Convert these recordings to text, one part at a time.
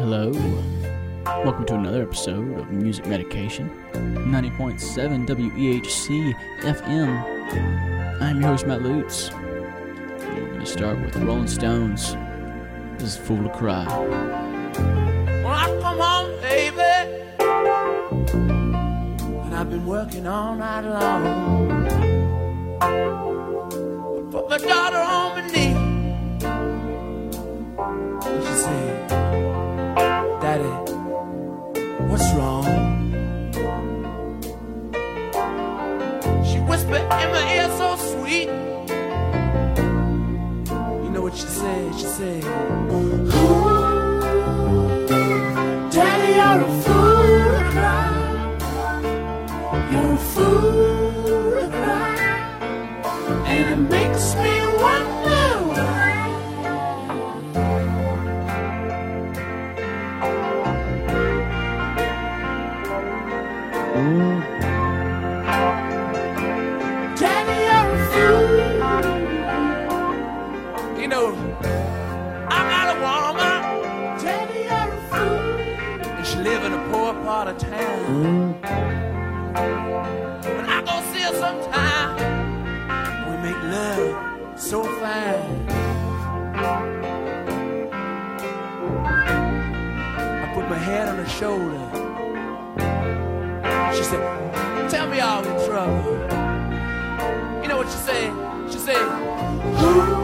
Hello. Welcome to another episode of Music Medication, 90.7 WEHC FM. I'm your host, Matt Lutz. We're going to start with Rolling Stones. This is Fool to Cry. Well, I come home, baby, and I've been working all night long. Put my daughter on my knee, and she said, what's wrong. She whispered in my ear so sweet. You know what she said? She said, Ooh, Daddy, you're a fool. You're a fool. so fine. I put my head on her shoulder. She said, Tell me all the trouble. You know what she said? She said,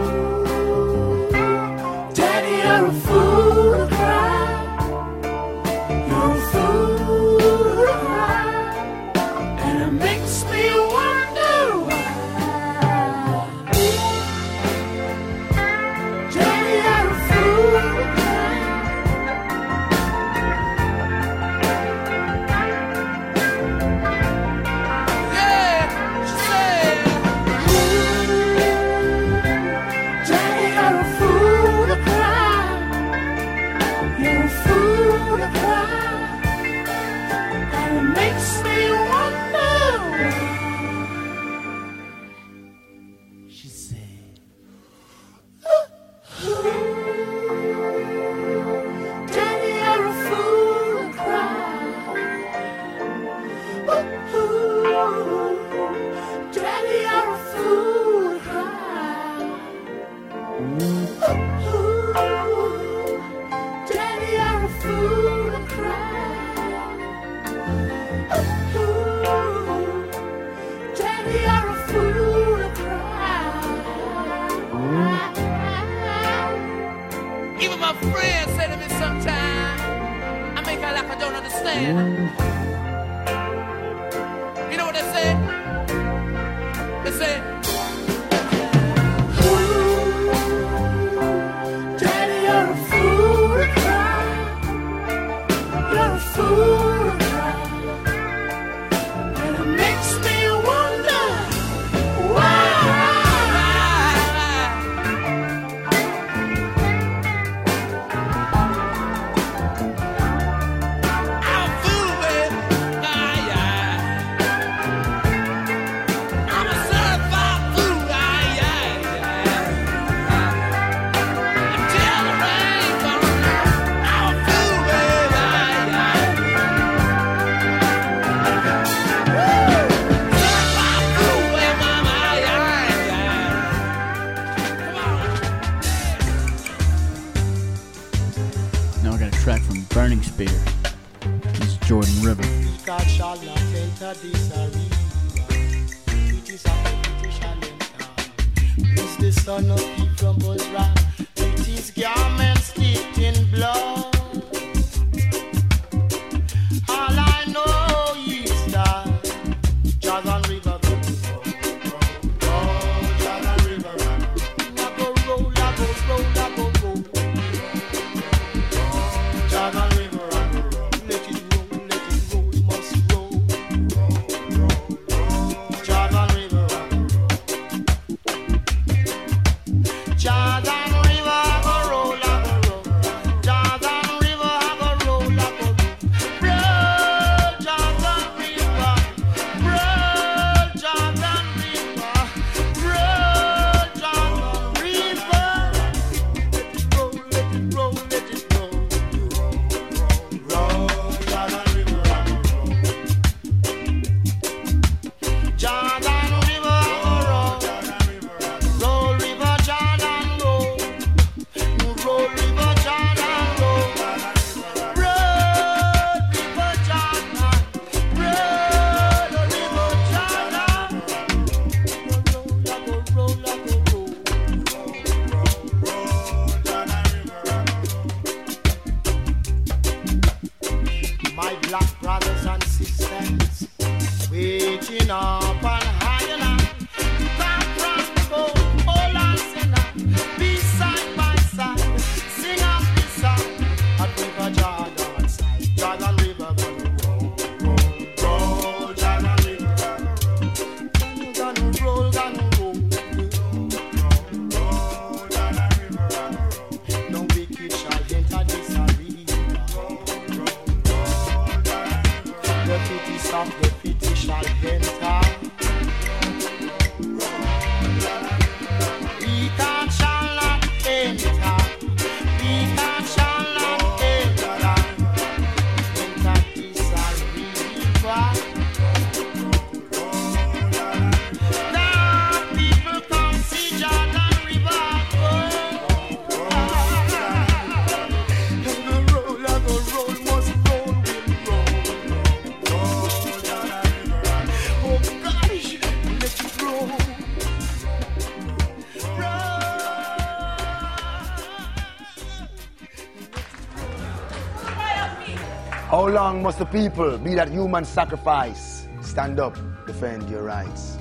Long must the people be that human sacrifice? Stand up, defend your rights.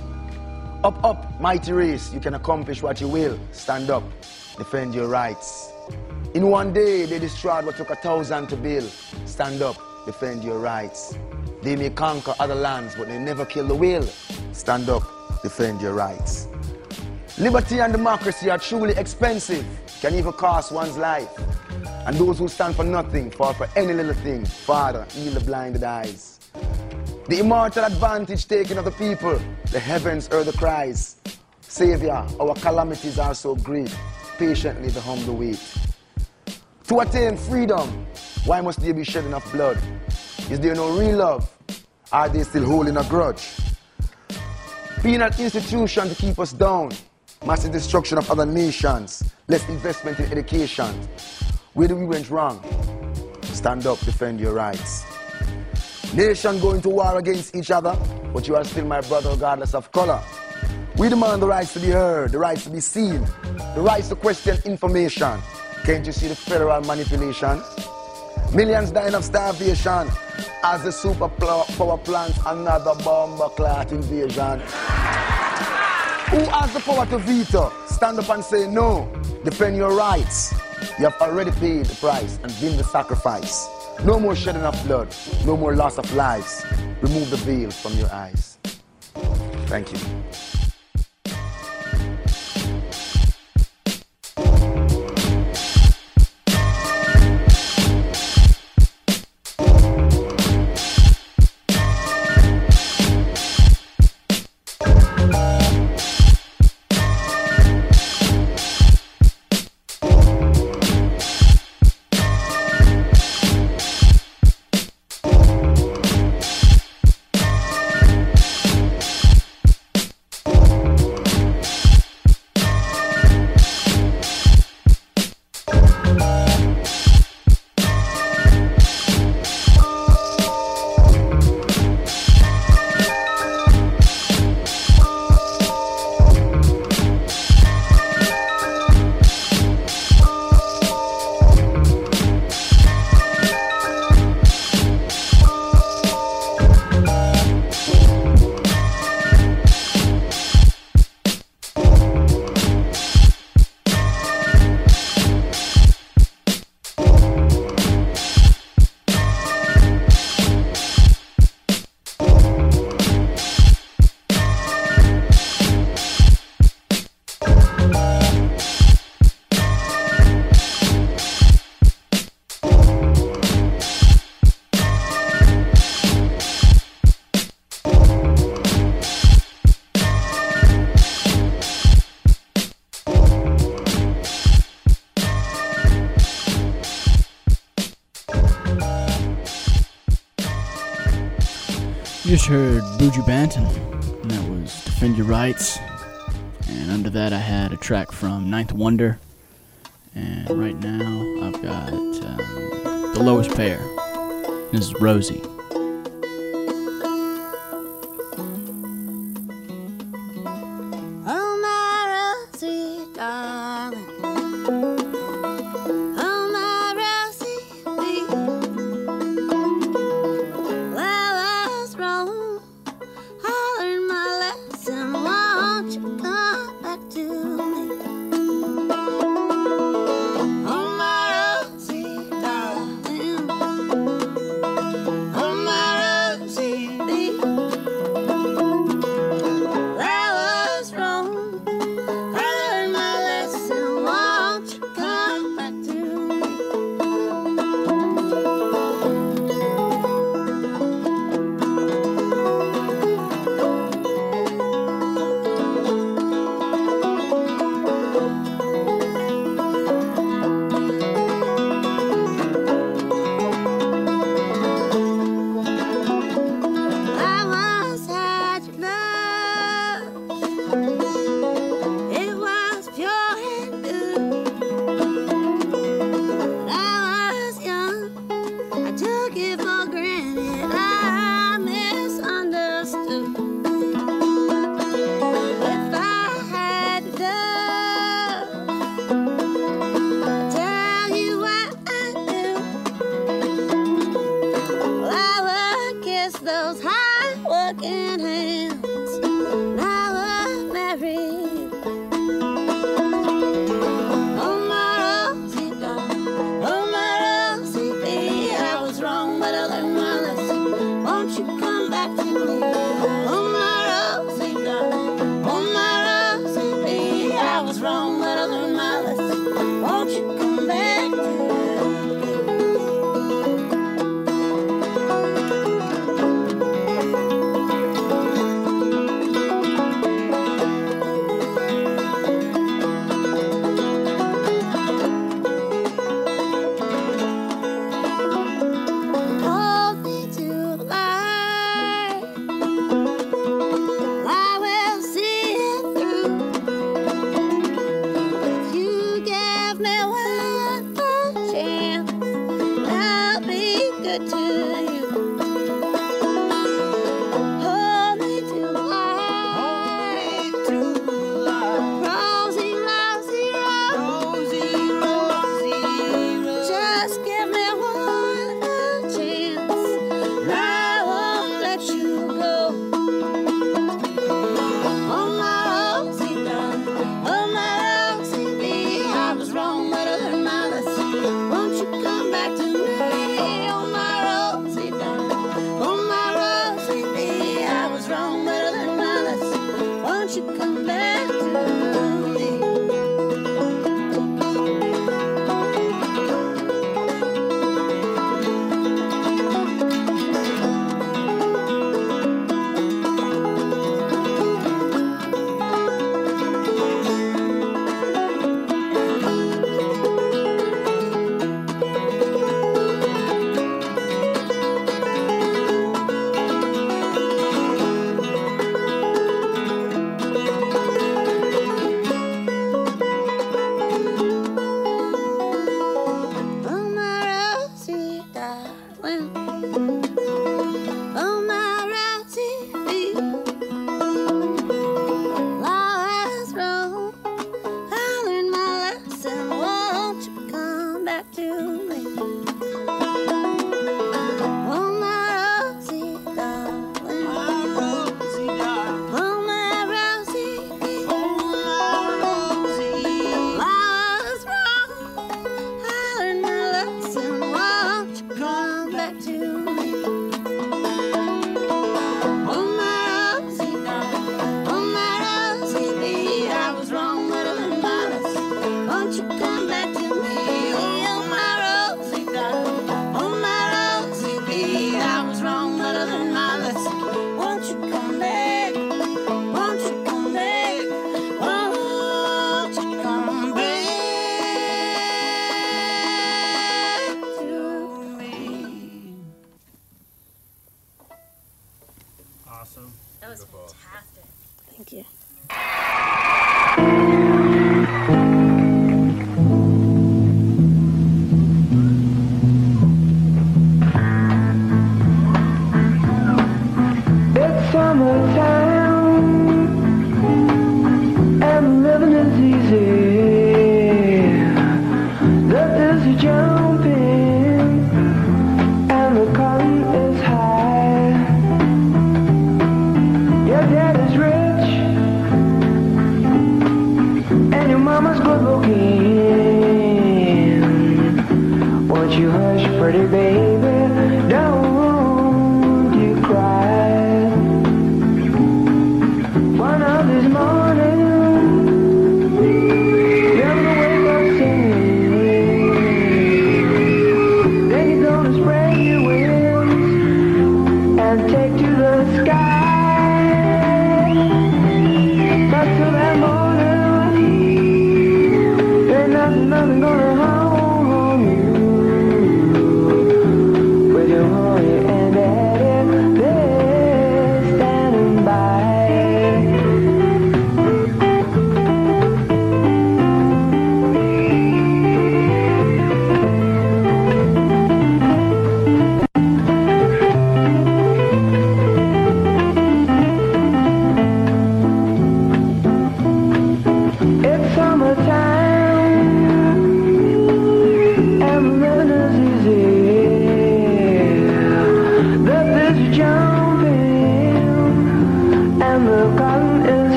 Up, up, mighty race, you can accomplish what you will. Stand up, defend your rights. In one day, they destroyed what took a thousand to build. Stand up, defend your rights. They may conquer other lands, but they never kill the will. Stand up, defend your rights. Liberty and democracy are truly expensive, can even cost one's life. And those who stand for nothing fall for any little thing. Father, heal the blinded eyes. The immortal advantage taken of the people, the heavens heard the cries. Savior, our calamities are so great. Patiently the humble wait. To attain freedom, why must there be shedding of blood? Is there no real love? Are they still holding a grudge? Penal institution to keep us down. Massive destruction of other nations. Less investment in education. Where do we went wrong? Stand up, defend your rights. Nation going to war against each other, but you are still my brother regardless of color. We demand the rights to be heard, the rights to be seen, the rights to question information. Can't you see the federal manipulation? Millions dying of starvation as the super pl- power plants another bomb clot invasion. Who has the power to veto? Stand up and say no. Defend your rights. You have already paid the price and been the sacrifice. No more shedding of blood. No more loss of lives. Remove the veil from your eyes. Thank you. Just heard Buju Banton, and that was Defend Your Rights. And under that, I had a track from Ninth Wonder. And right now, I've got um, The Lowest Pair. This is Rosie.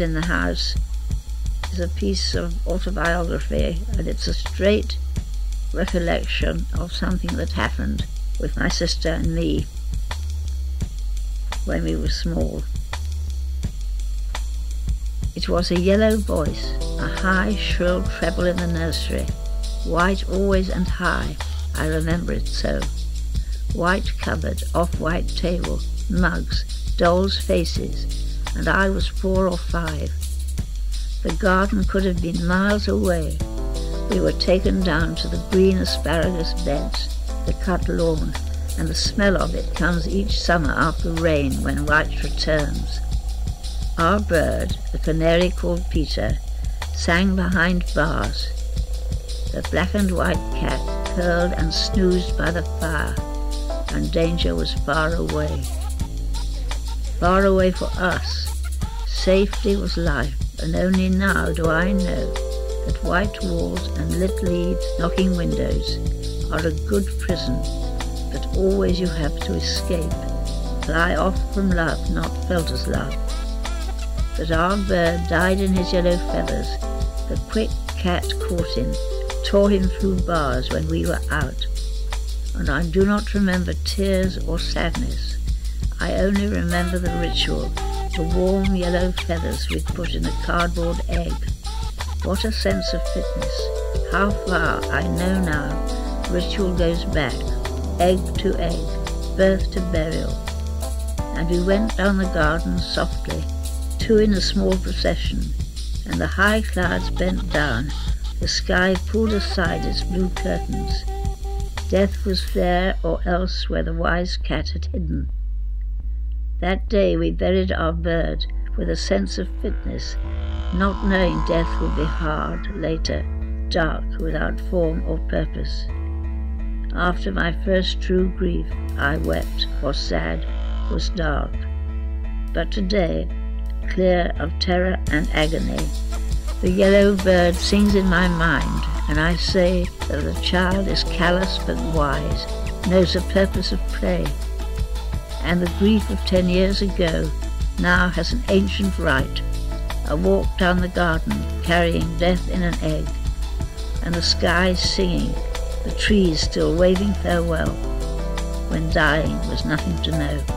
In the House, is a piece of autobiography and it's a straight recollection of something that happened with my sister and me when we were small. It was a yellow voice, a high, shrill treble in the nursery, white always and high, I remember it so. White cupboard, off-white table, mugs, dolls' faces, and I was four or five. The garden could have been miles away. We were taken down to the green asparagus beds, the cut lawn, and the smell of it comes each summer after rain when White returns. Our bird, a canary called Peter, sang behind bars. The black and white cat curled and snoozed by the fire, and danger was far away. Far away for us. Safety was life, and only now do I know that white walls and lit leads knocking windows are a good prison, but always you have to escape, fly off from love not felt as love. But our bird died in his yellow feathers. The quick cat caught him, tore him through bars when we were out. And I do not remember tears or sadness. I only remember the ritual, the warm yellow feathers we'd put in a cardboard egg. What a sense of fitness. How far I know now ritual goes back, egg to egg, birth to burial. And we went down the garden softly, two in a small procession, and the high clouds bent down, the sky pulled aside its blue curtains. Death was there or else where the wise cat had hidden. That day we buried our bird with a sense of fitness, not knowing death would be hard later, dark, without form or purpose. After my first true grief, I wept, was sad, was dark. But today, clear of terror and agony, the yellow bird sings in my mind, and I say that the child is callous but wise, knows the purpose of play, and the grief of ten years ago now has an ancient right, a walk down the garden carrying death in an egg, and the sky singing, the trees still waving farewell, when dying was nothing to know.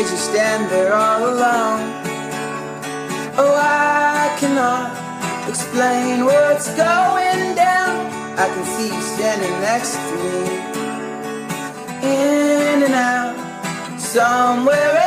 Did you stand there all alone? Oh, I cannot explain what's going down. I can see you standing next to me. In and out, somewhere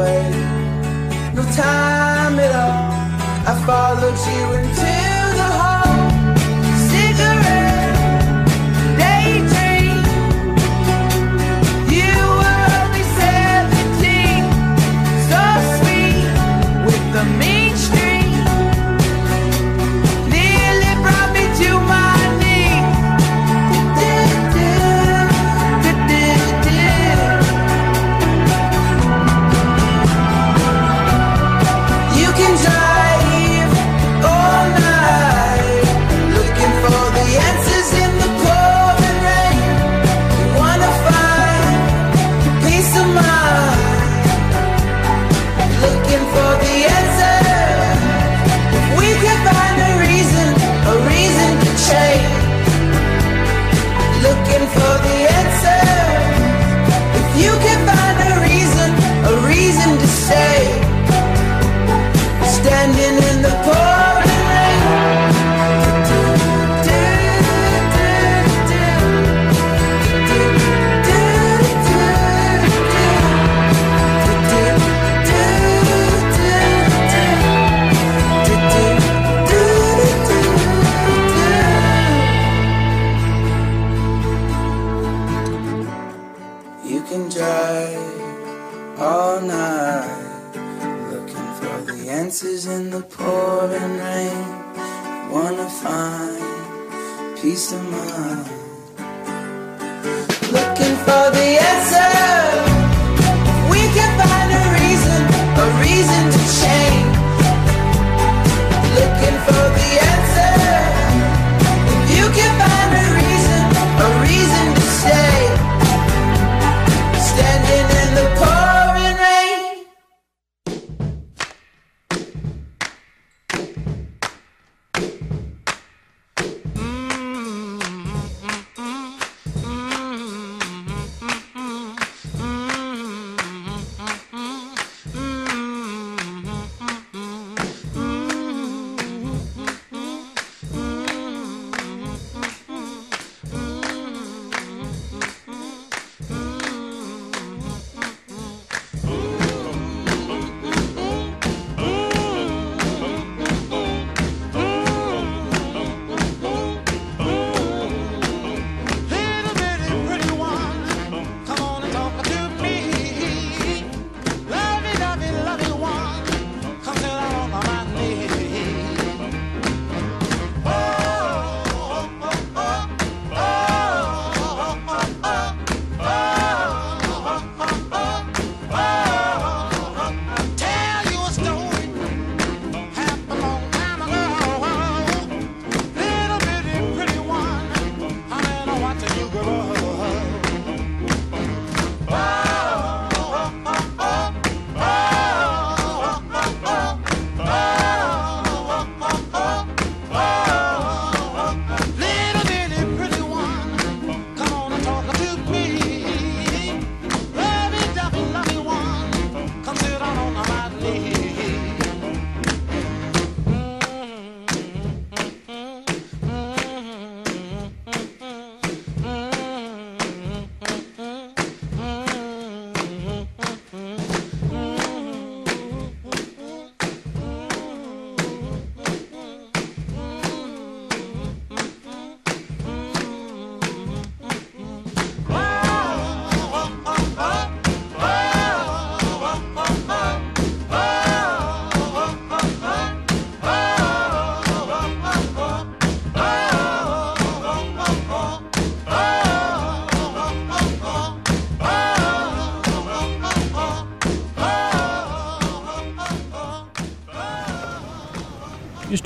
away. No time at all. I followed you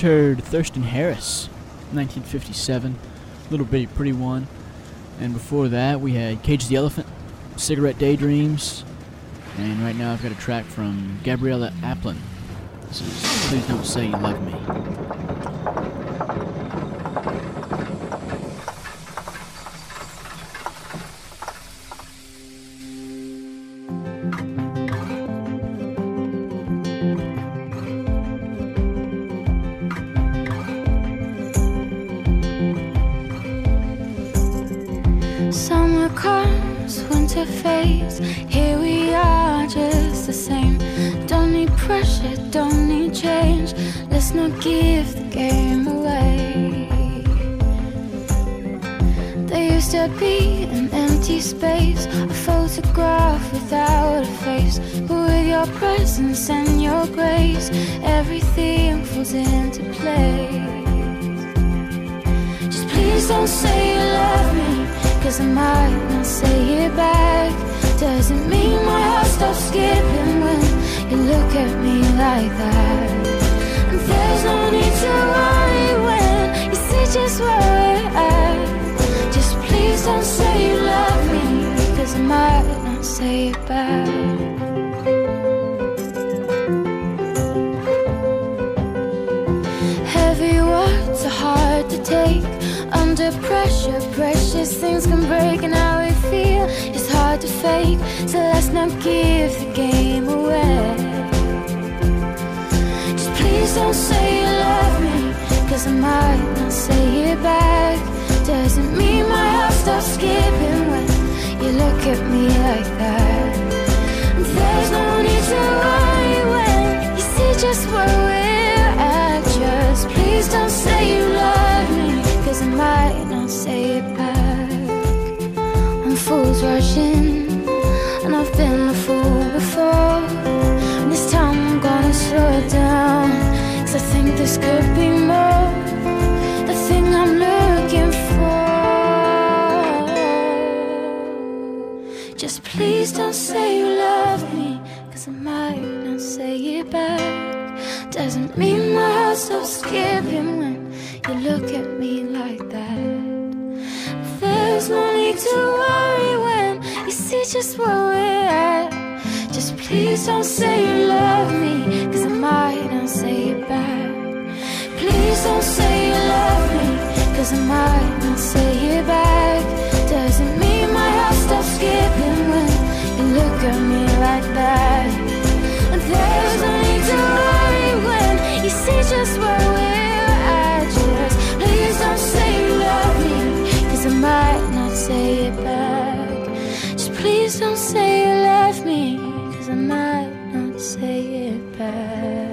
Heard Thurston Harris, 1957, Little Bitty Pretty One. And before that, we had Cage the Elephant, Cigarette Daydreams. And right now, I've got a track from Gabrielle Aplin. This is Please Don't Say You Love Me. Might not say it back. Heavy words are hard to take under pressure. Precious things can break, and how we feel is hard to fake. So let's not give the game away. Just please don't say you love me, cause I might not say it back. Doesn't mean my heart stops skipping when you look at me like that. There's no need to worry when you see just where we're at. Just please don't say you love me, cause I might not say it back. I'm fools rushing, and I've been a fool before. And this time I'm gonna slow it down, cause I think this could be more. Please don't say you love me, cause I might not say it back. Doesn't mean my heart stops skipping when you look at me like that. There's no need to worry when you see just where we're at. Just please don't say you love me, cause I might not say it back. Please don't say you love me, cause I might not say it back. Doesn't mean my heart stops skipping at me like that. There's no need to worry when you see just where we're at. Just please don't say you love me, cause I might not say it back. Just please don't say you love me, cause I might not say it back.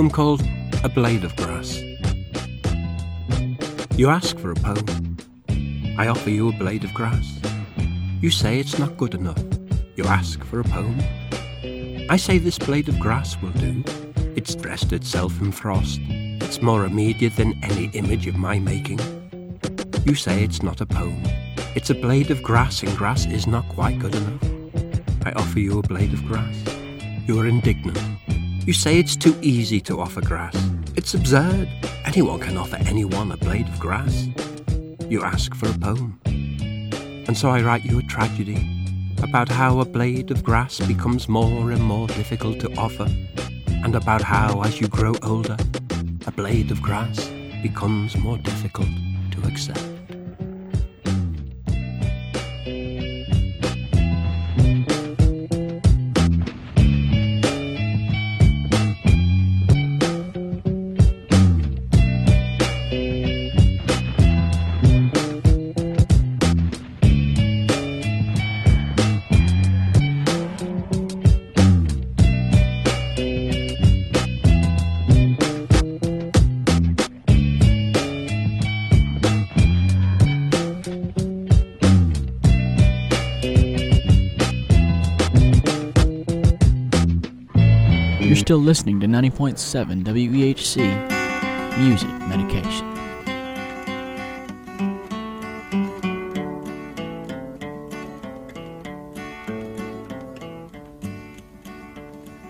Poem called A Blade of Grass. You ask for a poem. I offer you a blade of grass. You say it's not good enough. You ask for a poem. I say this blade of grass will do. It's dressed itself in frost. It's more immediate than any image of my making. You say it's not a poem. It's a blade of grass, and grass is not quite good enough. I offer you a blade of grass. You are indignant. You say it's too easy to offer grass. It's absurd. Anyone can offer anyone a blade of grass. You ask for a poem. And so I write you a tragedy about how a blade of grass becomes more and more difficult to offer, and about how, as you grow older, a blade of grass becomes more difficult to accept. Still listening to 90.7 WEHC Music Medication.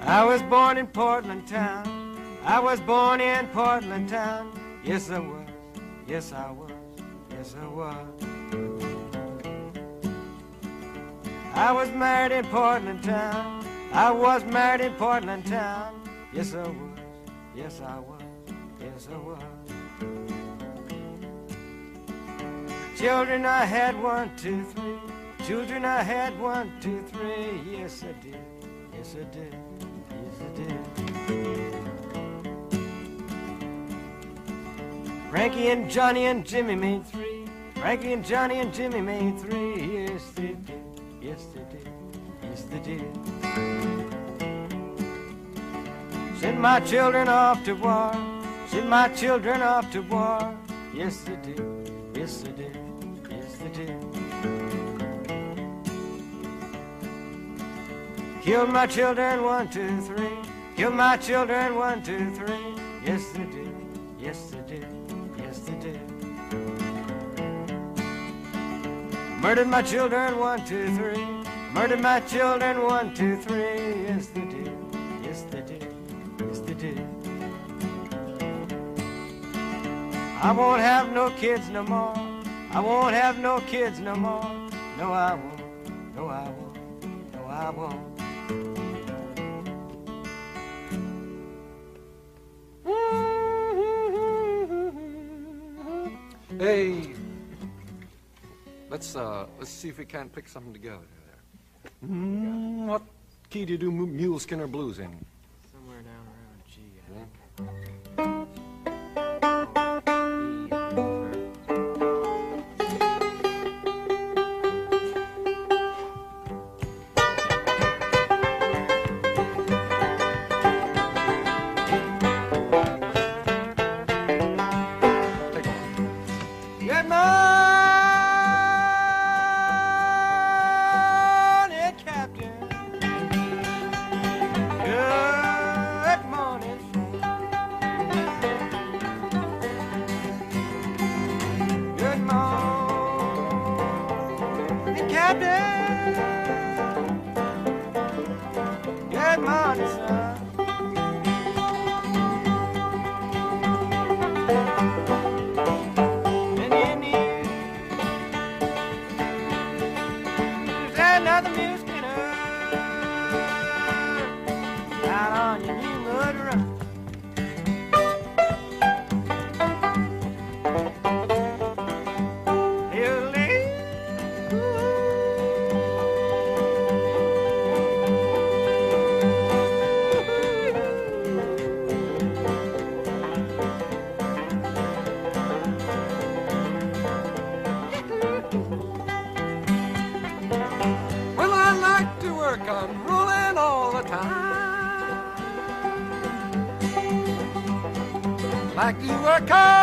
I was born in Portland town. I was born in Portland town. Yes, I was. Yes, I was. Yes, I was. I was married in Portland town. I was married in Portland town. Yes, I was. Yes, I was. Yes, I was. Children, I had one, two, three. Children, I had one, two, three. Yes, I did. Yes, I did. Yes, I did. Frankie and Johnny and Jimmy made three. Frankie and Johnny and Jimmy made three. Yes, they did. Yes, they did. Yes, they did. Send my children off to war. Send my children off to war. Yes, they did. Yes, they did. Yes, they did. Killed my children, one, two, three. Killed my children, one, two, three. Yes, they did. Yes, they did. Yes, they did. Murdered my children, one, two, three. Murdered my children, one, two, three. Yes, they did. Yes, they did. Yes, they did. I won't have no kids no more. I won't have no kids no more. No, I won't. No, I won't. No, I won't. Hey, let's uh, let's see if we can't pick something together. Mm, what key do you do Mu- Mule Skinner Blues in? worker!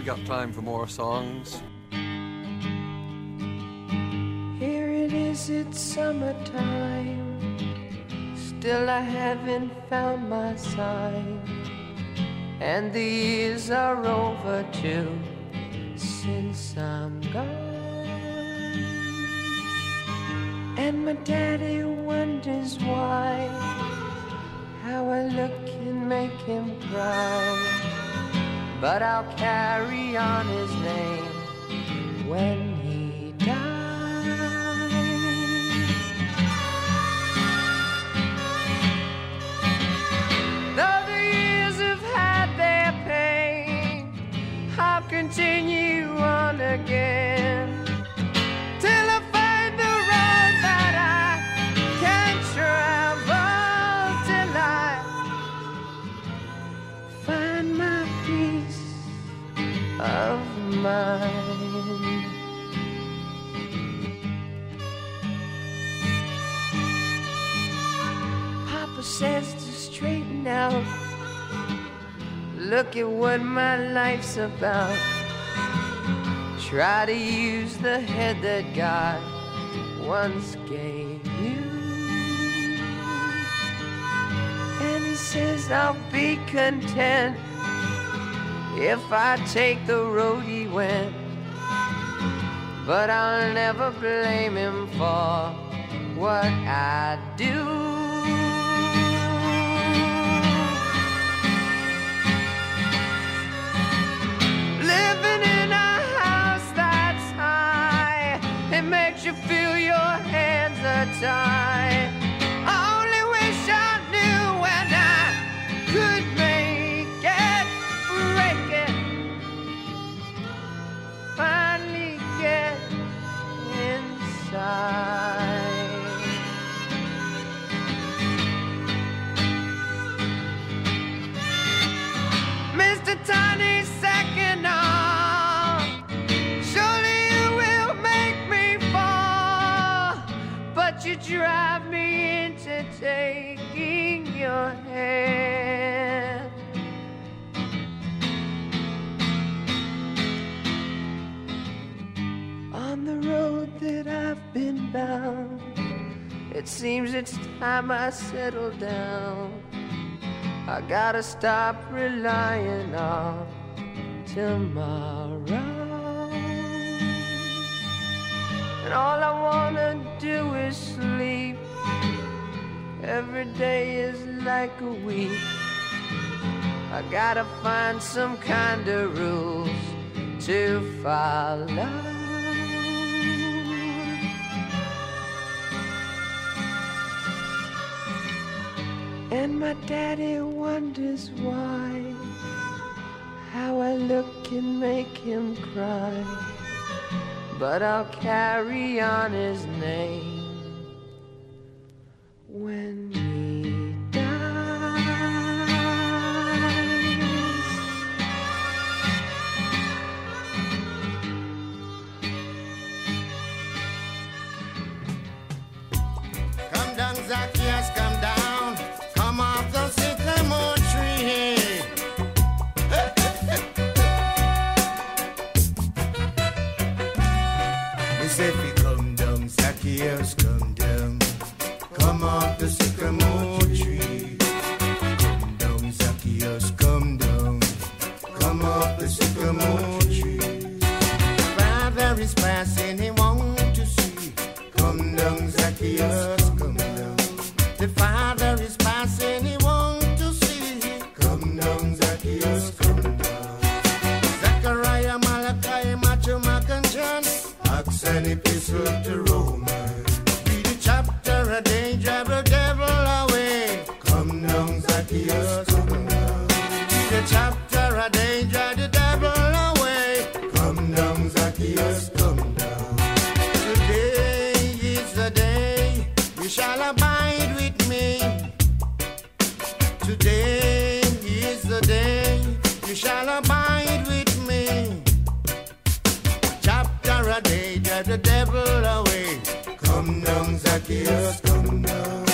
we got time for more songs. Here it is, it's summertime. Still, I haven't found my sign. And the years are over too. about. Try to use the head that God once gave you. And he says, I'll be content if I take the road he went. But I'll never blame him for what I do. the time. I only wish I knew when I could make it, break it, finally get inside. Mr. Tiny. drive me into taking your hand. On the road that I've been bound, it seems it's time I settle down. I gotta stop relying on tomorrow. And all I wanna do is sleep. Every day is like a week. I gotta find some kind of rules to follow. And my daddy wonders why how I look can make him cry but I'll carry on his name when. Fiasco, down.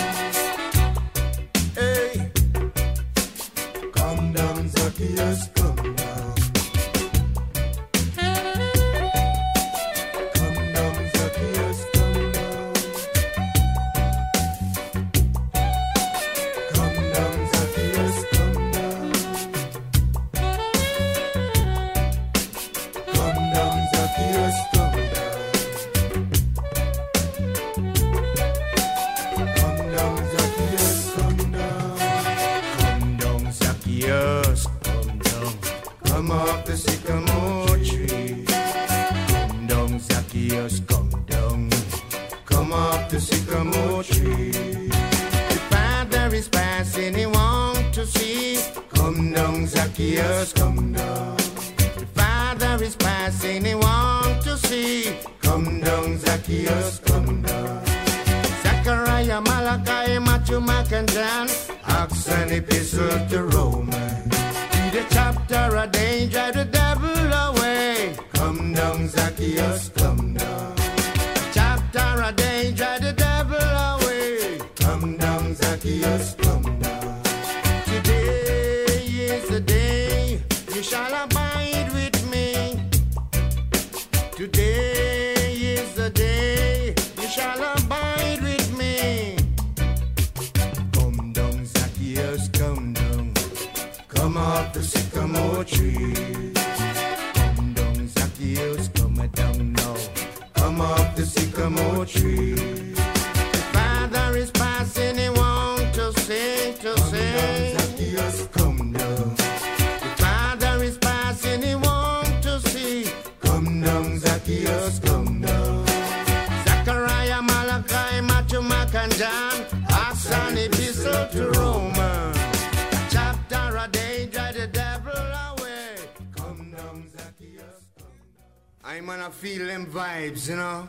I feel them vibes, you know?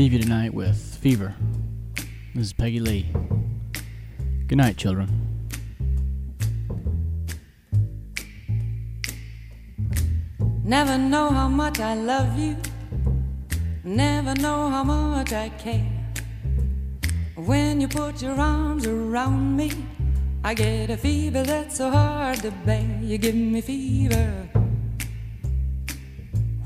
Leave you tonight with Fever. This is Peggy Lee. Good night, children. Never know how much I love you. Never know how much I care. When you put your arms around me, I get a fever that's so hard to bear. You give me fever.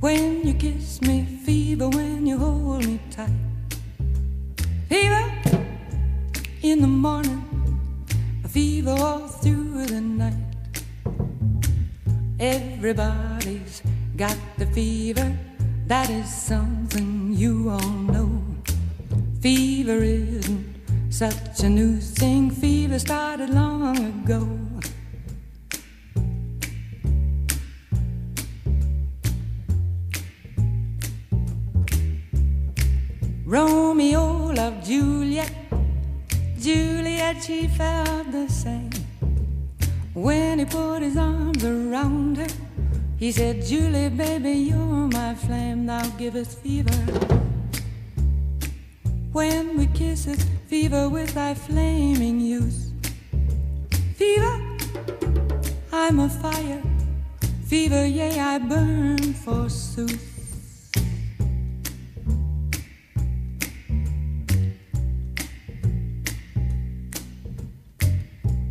When you kiss me, fever. When you hold me tight, fever. In the morning, a fever all through the night. Everybody's got the fever. That is something you all know. Fever isn't such a new thing. Fever started long ago. Romeo loved Juliet. Juliet, she felt the same. When he put his arms around her, he said, Julie, baby, you're my flame, now givest fever. When we kiss it, fever with thy flaming youth. Fever, I'm a fire. Fever, yea, I burn forsooth.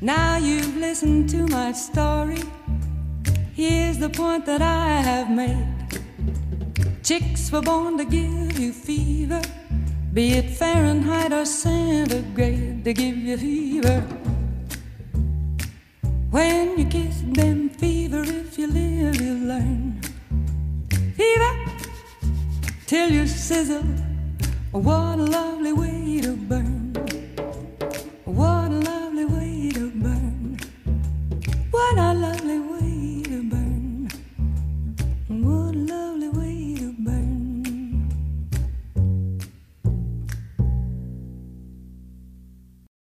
Now you've listened to my story. Here's the point that I have made. Chicks were born to give you fever, be it Fahrenheit or centigrade, to give you fever. When you kiss them, fever, if you live, you learn. Fever, till you sizzle. What a lovely way to burn. What a lovely